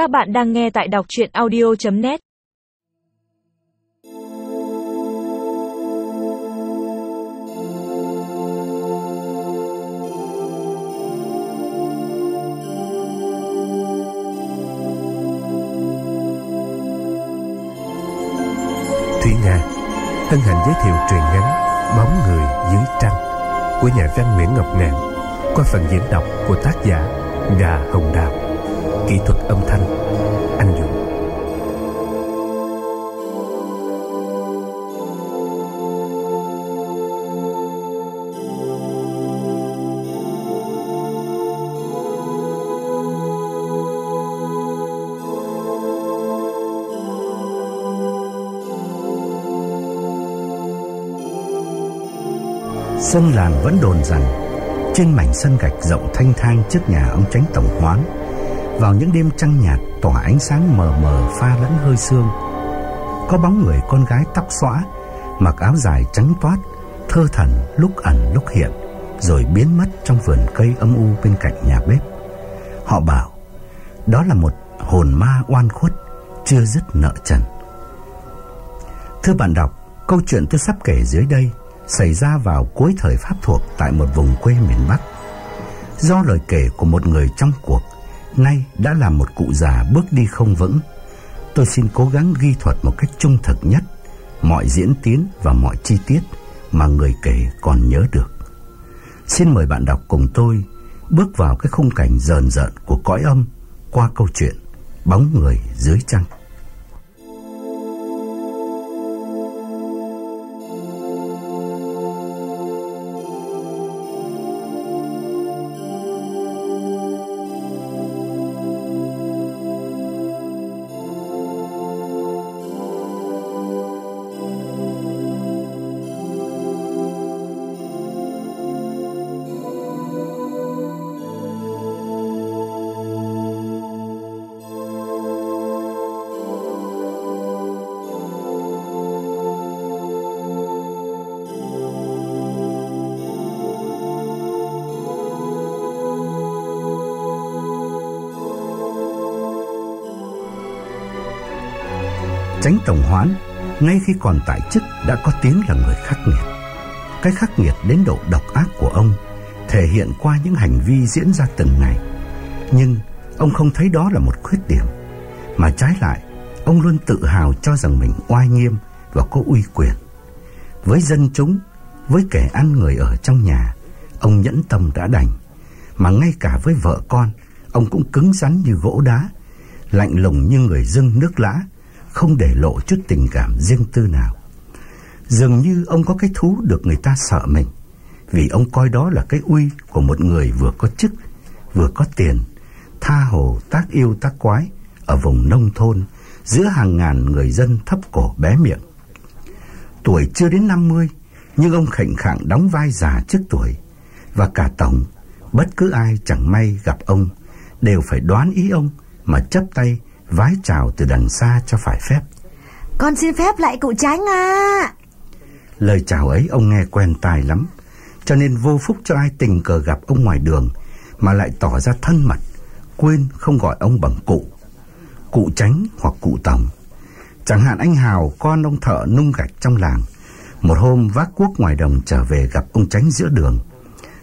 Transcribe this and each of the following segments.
Các bạn đang nghe tại đọc chuyện audio.net Thúy Nga, hân hạnh giới thiệu truyện ngắn Bóng người dưới trăng của nhà văn Nguyễn Ngọc Ngạn qua phần diễn đọc của tác giả Gà Hồng Đào kỹ thuật âm thanh. Anh Dũng. Dân làng vẫn đồn rằng, trên mảnh sân gạch rộng thanh thang trước nhà ông tránh tổng hoán vào những đêm trăng nhạt tỏa ánh sáng mờ mờ pha lẫn hơi sương. Có bóng người con gái tóc xõa mặc áo dài trắng toát thơ thần lúc ẩn lúc hiện rồi biến mất trong vườn cây âm u bên cạnh nhà bếp. Họ bảo đó là một hồn ma oan khuất chưa dứt nợ trần. Thưa bạn đọc câu chuyện tôi sắp kể dưới đây xảy ra vào cuối thời Pháp thuộc tại một vùng quê miền Bắc. Do lời kể của một người trong cuộc, nay đã là một cụ già bước đi không vững, tôi xin cố gắng ghi thuật một cách trung thực nhất mọi diễn tiến và mọi chi tiết mà người kể còn nhớ được. Xin mời bạn đọc cùng tôi bước vào cái khung cảnh rờn rợn của cõi âm qua câu chuyện Bóng người dưới trăng. Tránh Tổng Hoán ngay khi còn tại chức đã có tiếng là người khắc nghiệt. Cái khắc nghiệt đến độ độc ác của ông thể hiện qua những hành vi diễn ra từng ngày. Nhưng ông không thấy đó là một khuyết điểm, mà trái lại, ông luôn tự hào cho rằng mình oai nghiêm và có uy quyền. Với dân chúng, với kẻ ăn người ở trong nhà, ông nhẫn tâm đã đành, mà ngay cả với vợ con, ông cũng cứng rắn như gỗ đá, lạnh lùng như người dưng nước lã không để lộ chút tình cảm riêng tư nào. Dường như ông có cái thú được người ta sợ mình, vì ông coi đó là cái uy của một người vừa có chức, vừa có tiền, tha hồ tác yêu tác quái ở vùng nông thôn giữa hàng ngàn người dân thấp cổ bé miệng. Tuổi chưa đến 50, nhưng ông khệnh khạng đóng vai già trước tuổi và cả tổng, bất cứ ai chẳng may gặp ông đều phải đoán ý ông mà chấp tay vái chào từ đằng xa cho phải phép. Con xin phép lại cụ tránh à. Lời chào ấy ông nghe quen tai lắm, cho nên vô phúc cho ai tình cờ gặp ông ngoài đường mà lại tỏ ra thân mật, quên không gọi ông bằng cụ. Cụ tránh hoặc cụ tổng. Chẳng hạn anh Hào, con ông thợ nung gạch trong làng, một hôm vác cuốc ngoài đồng trở về gặp ông tránh giữa đường.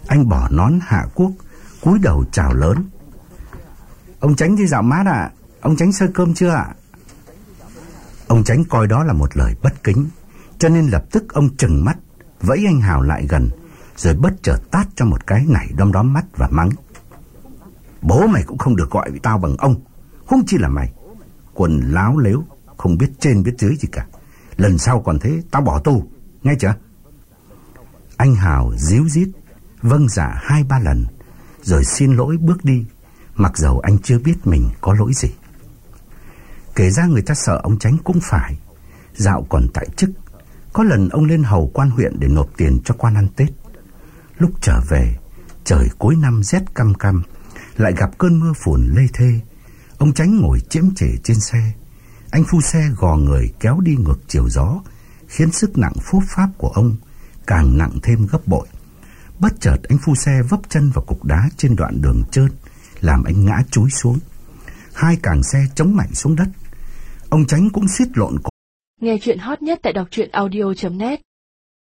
Anh bỏ nón hạ cuốc, cúi đầu chào lớn. Ông tránh đi dạo mát ạ, Ông Tránh sơ cơm chưa ạ? Ông Tránh coi đó là một lời bất kính, cho nên lập tức ông trừng mắt, vẫy anh Hào lại gần, rồi bất chợt tát cho một cái nảy đom đóm mắt và mắng. Bố mày cũng không được gọi tao bằng ông, không chỉ là mày. Quần láo lếu, không biết trên biết dưới gì cả. Lần sau còn thế, tao bỏ tu, nghe chưa? Anh Hào díu dít, vâng dạ hai ba lần, rồi xin lỗi bước đi, mặc dầu anh chưa biết mình có lỗi gì. Kể ra người ta sợ ông Tránh cũng phải. Dạo còn tại chức, có lần ông lên hầu quan huyện để nộp tiền cho quan ăn Tết. Lúc trở về, trời cuối năm rét căm căm, lại gặp cơn mưa phùn lê thê. Ông Tránh ngồi chiếm trễ trên xe. Anh phu xe gò người kéo đi ngược chiều gió, khiến sức nặng phốt pháp của ông càng nặng thêm gấp bội. Bất chợt anh phu xe vấp chân vào cục đá trên đoạn đường trơn, làm anh ngã chúi xuống. Hai càng xe chống mạnh xuống đất Ông Tránh cũng suýt lộn cổ. Nghe chuyện hot nhất tại đọc truyện audio.net